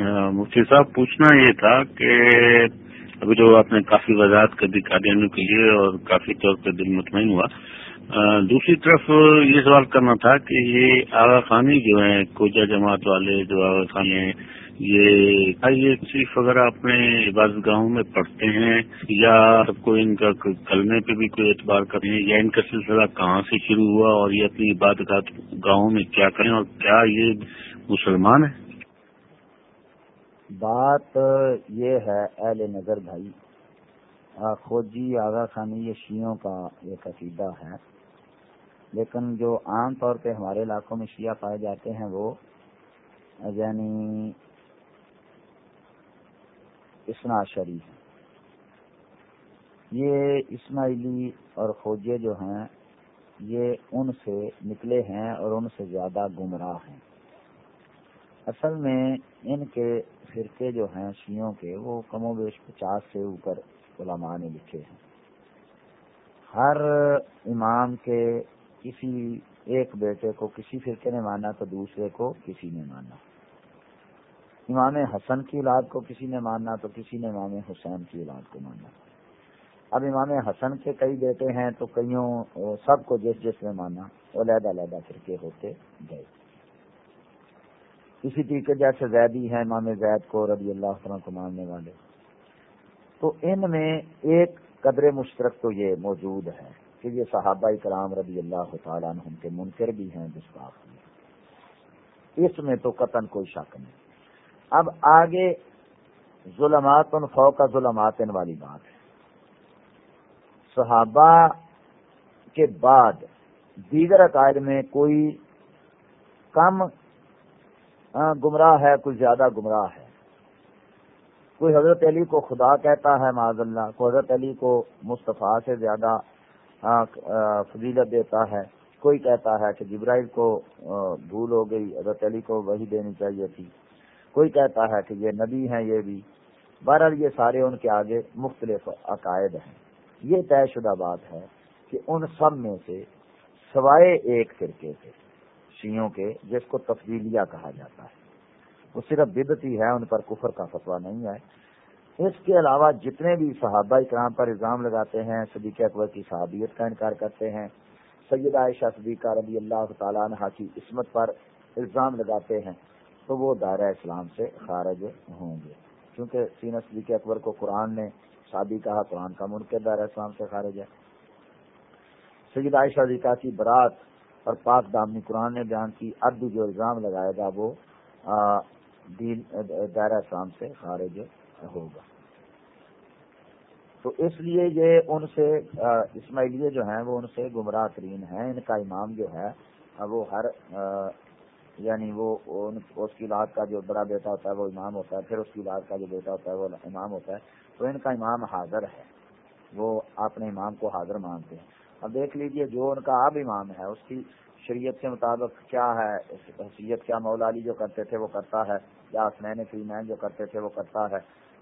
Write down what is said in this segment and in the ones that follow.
مفتی صاحب، پوچھنا یہ تھا کہ ابھی جو آپ نے کافی وضاحت کر دی قادیانیوں کے لیے اور کافی طور پہ دل مطمئن ہوا دوسری طرف یہ سوال کرنا تھا کہ یہ آغا خانی جو ہیں کوجا جماعت والے جو آغا خانی ہیں، یہ یہ صرف اگر اپنے عبادت گاہوں میں پڑھتے ہیں یا سب کو ان کا کلمے پہ بھی کوئی اعتبار کریں یا ان کا سلسلہ کہاں سے شروع ہوا اور یہ اپنی عبادت گاہوں میں کیا کریں اور کیا یہ مسلمان ہے بات یہ ہے اہل نظر بھائی خوجی آغا خانی یہ شیعوں کا ایک عقیدہ ہے۔ لیکن جو عام طور پہ ہمارے علاقوں میں شیعہ پائے جاتے ہیں وہ یعنی اسنا شریف یہ اسماعیلی اور خوجے جو ہیں، یہ ان سے نکلے ہیں اور ان سے زیادہ گمراہ ہیں۔ اصل میں ان کے فرقے جو ہیں شیوں کے، وہ کم و بیش پچاس سے اوپر علماء نے لکھے ہیں۔ ہر امام کے کسی ایک بیٹے کو کسی فرقے نے مانا تو دوسرے کو کسی نے مانا۔ امام حسن کی اولاد کو کسی نے ماننا تو کسی نے امام حسین کی اولاد کو ماننا اب امام حسن کے کئی بیٹے ہیں تو کئیوں سب کو جس جس نے مانا، علیحدہ علیحدہ فرقے ہوتے گئے۔ اسی طریقے جیسے زیدی ہیں، امام زید کو رضی اللہ عنہ کو ماننے والے۔ تو ان میں ایک قدر مشترک تو یہ موجود ہے کہ یہ صحابہ کرام رضی اللہ تعالیٰ عنہ کے منکر بھی ہیں، جس میں اس میں تو قطن کوئی شک نہیں۔ اب آگے ظلمات فوق ظلمات والی بات ہے۔ صحابہ کے بعد دیگر عقائد میں کوئی کم ہاں، گمراہ ہے کوئی زیادہ گمراہ ہے۔ کوئی حضرت علی کو خدا کہتا ہے معذ اللہ کوئی حضرت علی کو مصطفیٰ سے زیادہ ہاں، فضیلت دیتا ہے۔ کوئی کہتا ہے کہ جبرائیل کو بھول ہو گئی، حضرت علی کو وہی دینی چاہیے تھی۔ کوئی کہتا ہے کہ یہ نبی ہیں، یہ بھی۔ بہرحال یہ سارے ان کے آگے مختلف عقائد ہیں۔ یہ طے شدہ بات ہے کہ ان سب میں سے سوائے ایک فرقے سے شیوں کے جس کو تفصیلیہ کہا جاتا ہے۔ وہ صرف بدتی ہے، ان پر کفر کا فتوا نہیں ہے۔ اس کے علاوہ جتنے بھی صحابہ اکرام پر الزام لگاتے ہیں، صدیق اکبر کی صحابیت کا انکار کرتے ہیں سید عائشہ صدیقہ رضی اللہ تعالیٰ عنہ کی عصمت پر الزام لگاتے ہیں، تو وہ دائرہ اسلام سے خارج ہوں گے۔ کیونکہ سین صدیق اکبر کو قرآن نے شادی کہا، قرآن کا منکر دائرہ اسلام سے خارج ہے۔ سید عائشہ صدیقہ کی برات اور پاک دامنی قرآن نے بیان کی اب بھی جو الزام لگائے گا وہ دین، دائرہ اسلام سے خارج ہوگا۔ تو اس لیے یہ ان سے اسماعیلیے جو ہیں، وہ ان سے گمراہ ترین ہیں۔ ان کا امام جو ہے، وہ ہر یعنی وہ اس کی اولاد کا جو بڑا بیٹا ہوتا ہے، وہ امام ہوتا ہے۔ پھر اس کی اولاد کا جو بیٹا ہوتا ہے، وہ امام ہوتا ہے۔ تو ان کا امام حاضر ہے۔ وہ اپنے امام کو حاضر مانتے ہیں۔ اب دیکھ لیجیے جو ان کا اب امام ہے، اس کی شریعت کے مطابق کیا ہے حیثیت کیا مولا علی جو کرتے تھے وہ کرتا ہے، یا اسنین فریمین جو کرتے تھے وہ کرتا ہے،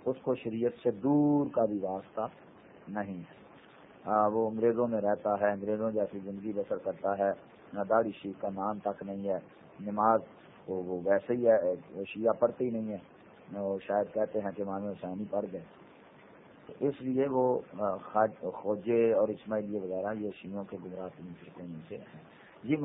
اس کو شریعت سے دور کا بھی واسطہ نہیں ہے۔ وہ انگریزوں میں رہتا ہے، انگریزوں جیسی زندگی بسر کرتا ہے، نہ شیخ کا نام تک نہیں ہے، نماز وہ ویسے ہی ہے شیعہ پڑھتے ہی نہیں ہے، وہ شاید کہتے ہیں کہ مامی حسینی پڑھ گئے۔ اس لیے وہ خوجے اور اسماعیلی وغیرہ یہ شیوں کے گجرات میں سے ہیں۔ یہ